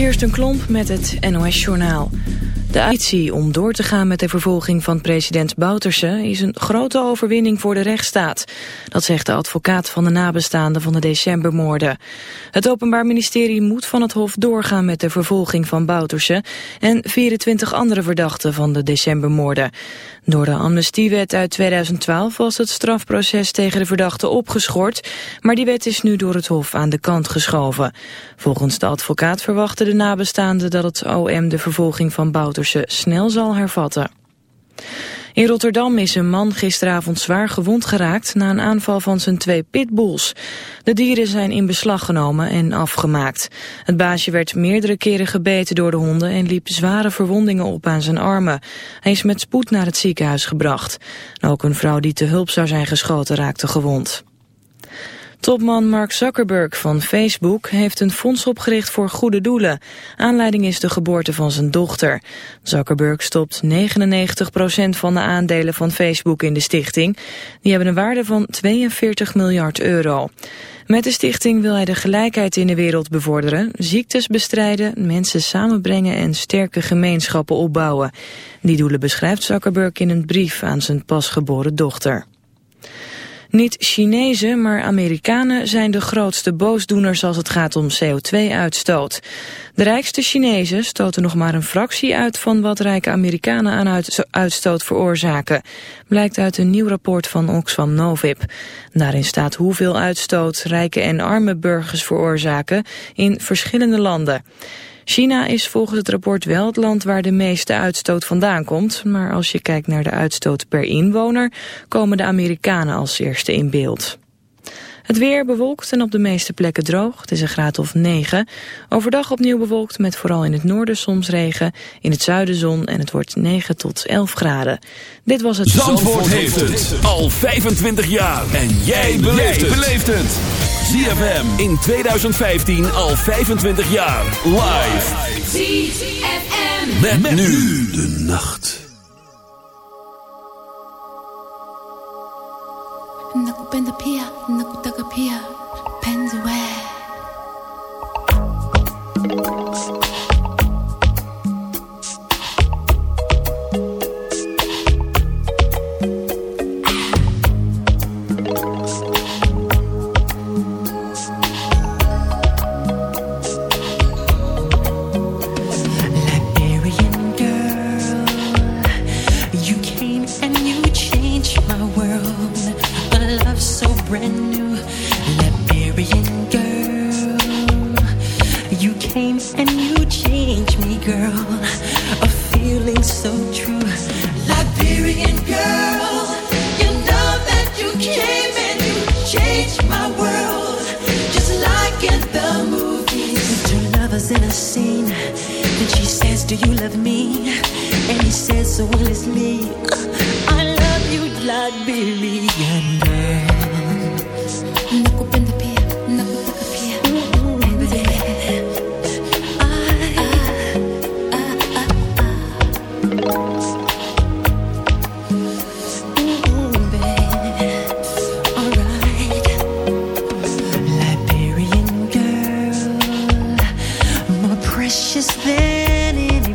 Kirsten Klomp met het NOS-journaal. De ambitie om door te gaan met de vervolging van president Bouterse is een grote overwinning voor de rechtsstaat. Dat zegt de advocaat van de nabestaanden van de decembermoorden. Het Openbaar Ministerie moet van het Hof doorgaan met de vervolging van Bouterse en 24 andere verdachten van de decembermoorden. Door de amnestiewet uit 2012 was het strafproces tegen de verdachten opgeschort, maar die wet is nu door het Hof aan de kant geschoven. Volgens de advocaat verwachten de nabestaanden dat het OM de vervolging van Bouterse snel zal hervatten. In Rotterdam is een man gisteravond zwaar gewond geraakt na een aanval van zijn twee pitbulls. De dieren zijn in beslag genomen en afgemaakt. Het baasje werd meerdere keren gebeten door de honden en liep zware verwondingen op aan zijn armen. Hij is met spoed naar het ziekenhuis gebracht. ook een vrouw die te hulp zou zijn geschoten raakte gewond. Topman Mark Zuckerberg van Facebook heeft een fonds opgericht voor goede doelen. Aanleiding is de geboorte van zijn dochter. Zuckerberg stopt 99% van de aandelen van Facebook in de stichting. Die hebben een waarde van 42 miljard euro. Met de stichting wil hij de gelijkheid in de wereld bevorderen, ziektes bestrijden, mensen samenbrengen en sterke gemeenschappen opbouwen. Die doelen beschrijft Zuckerberg in een brief aan zijn pasgeboren dochter. Niet Chinezen, maar Amerikanen zijn de grootste boosdoeners als het gaat om CO2-uitstoot. De rijkste Chinezen stoten nog maar een fractie uit van wat rijke Amerikanen aan uitstoot veroorzaken. Blijkt uit een nieuw rapport van Oxfam Novib. Daarin staat hoeveel uitstoot rijke en arme burgers veroorzaken in verschillende landen. China is volgens het rapport wel het land waar de meeste uitstoot vandaan komt. Maar als je kijkt naar de uitstoot per inwoner, komen de Amerikanen als eerste in beeld. Het weer bewolkt en op de meeste plekken droog. Het is een graad of 9. Overdag opnieuw bewolkt met vooral in het noorden soms regen. In het zuiden zon en het wordt 9 tot 11 graden. Dit was het... Zandvoort, heeft het al 25 jaar. En jij beleeft het. ZFM in 2015 al 25 jaar. Live. ZFM. Met, nu de nacht. Nakupenda pia, in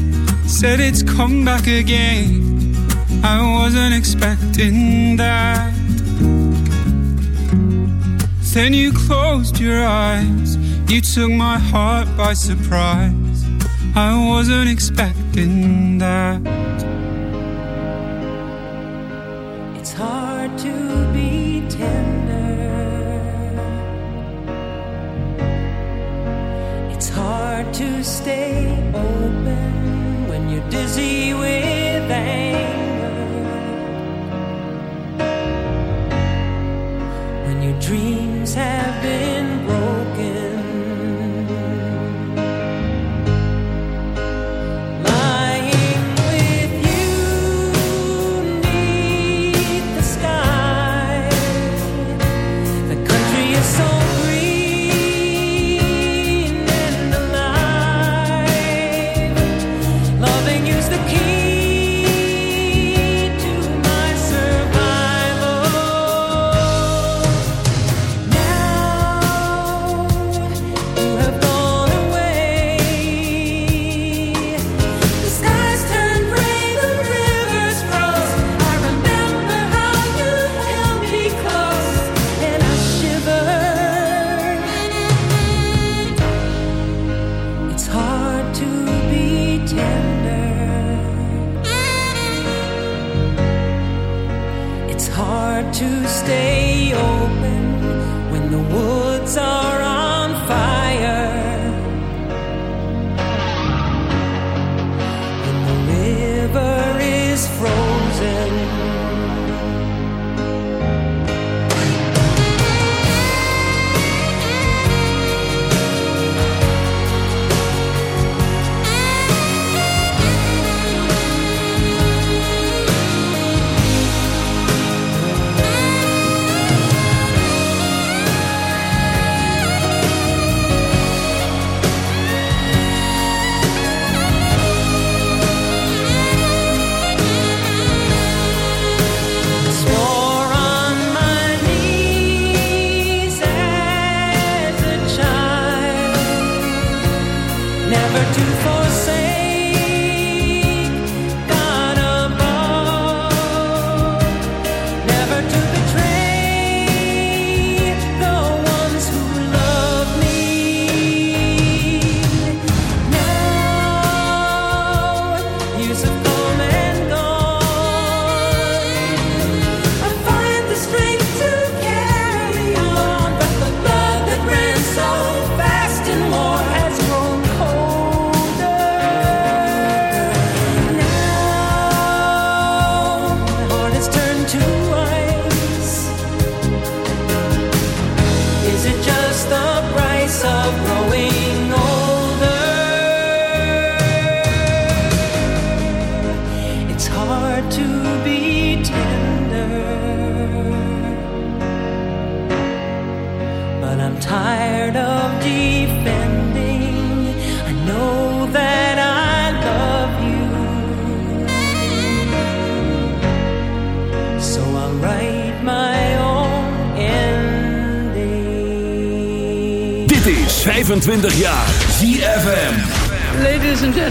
said it's come back again. I wasn't expecting that. Then you closed your eyes, you took my heart by surprise. I wasn't expecting that. It's hard to be tender. It's hard to stay open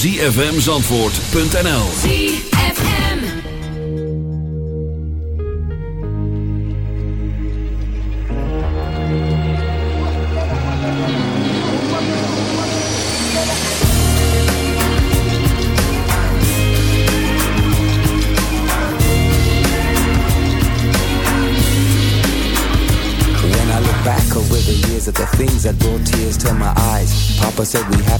www.zfmzandvoort.nl ZFM. When I look back over the years at the things that brought tears to my eyes, Papa said we have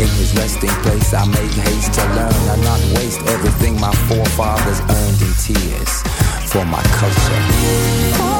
In his resting place, I make haste to learn and not waste everything my forefathers earned in tears for my culture.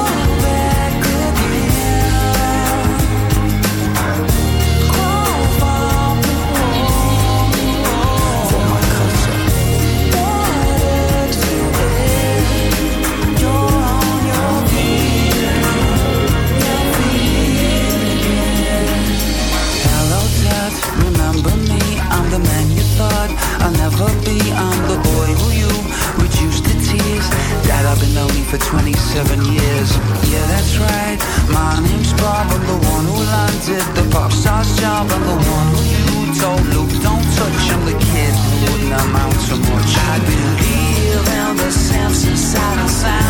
For 27 years. Yeah, that's right. My name's Bob. I'm the one who landed the pop star's job. I'm the one who you told Luke, don't touch. I'm the kid who wouldn't amount to much. I believe in the of sound.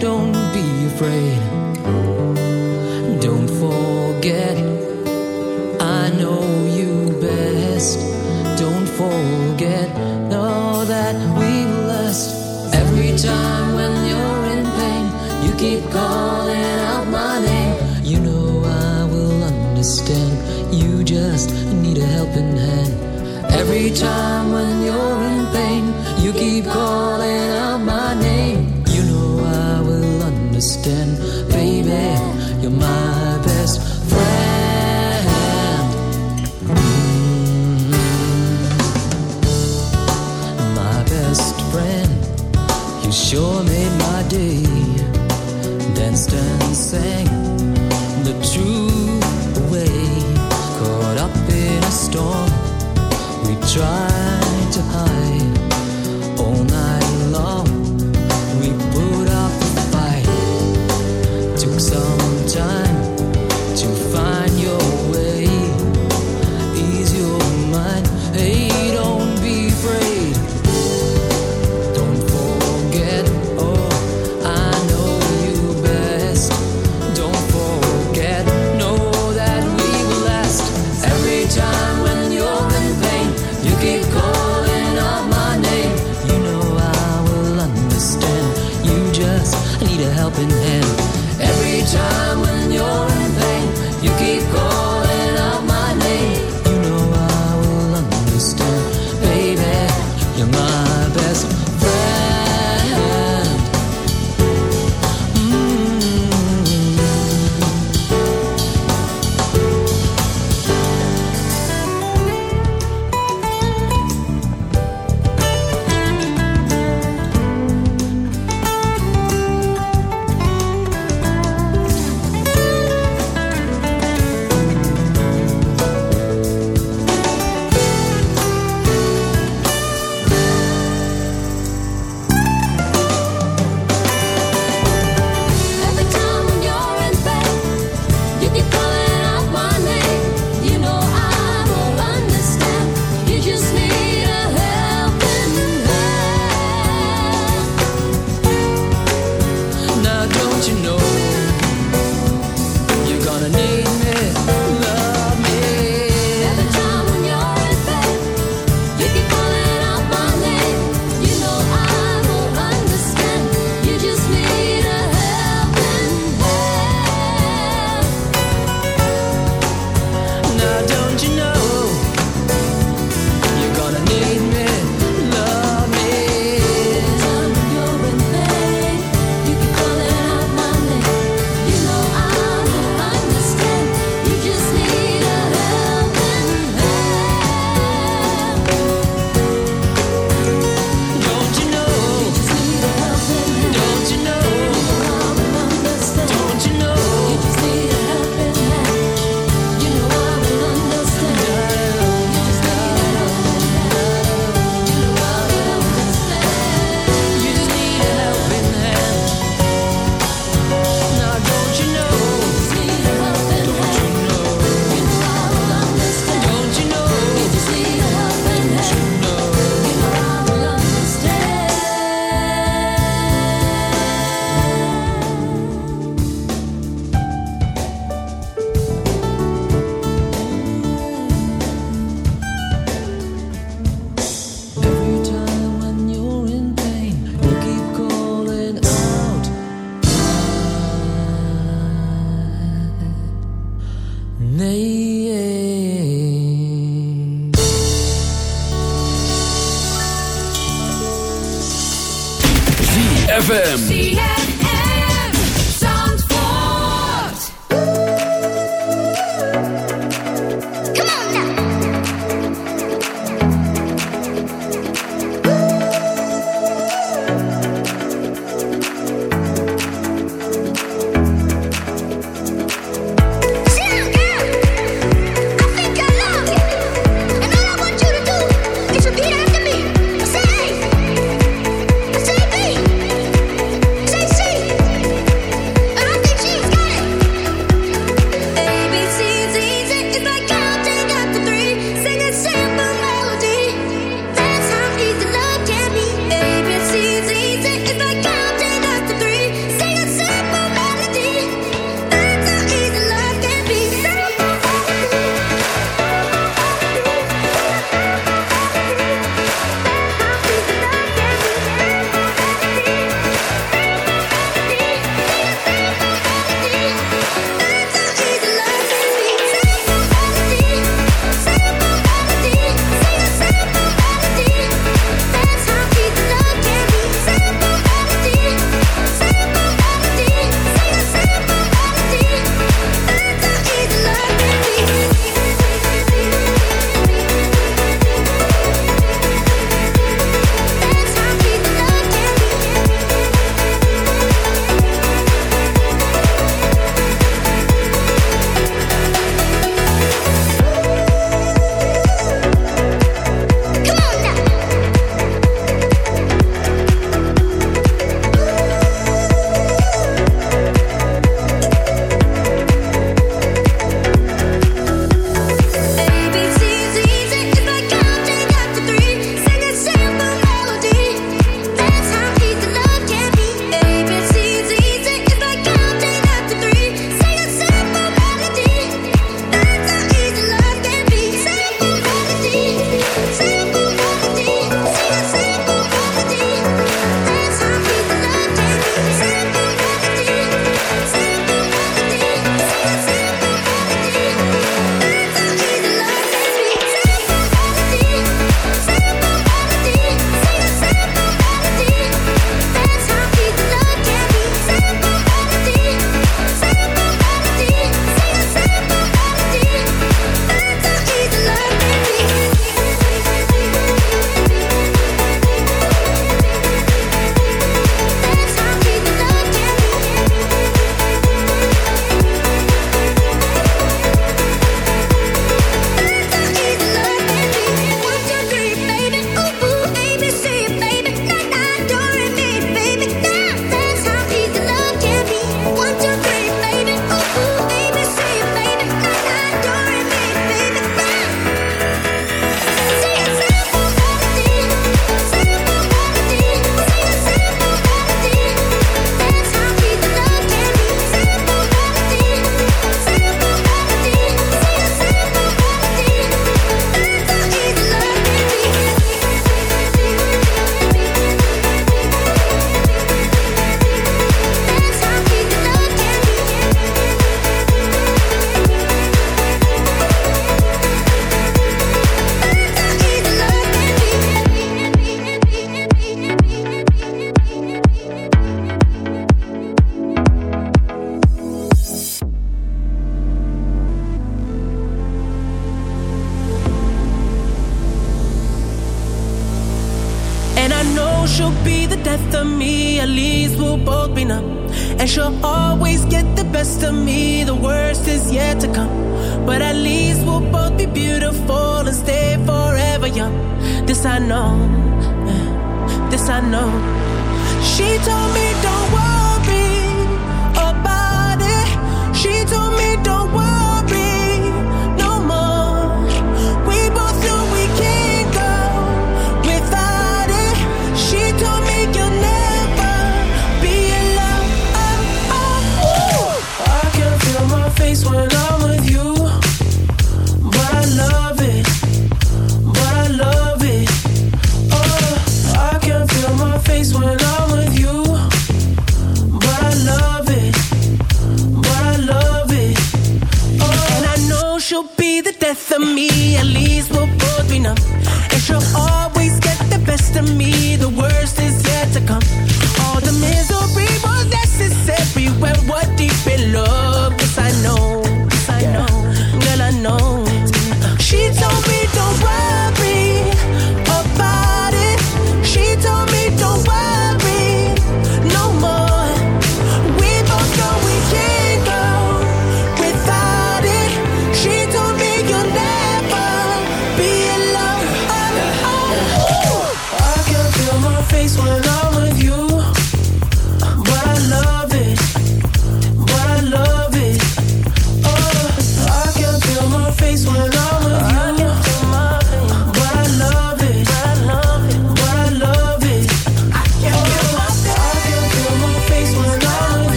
Don't be afraid.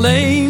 alleen.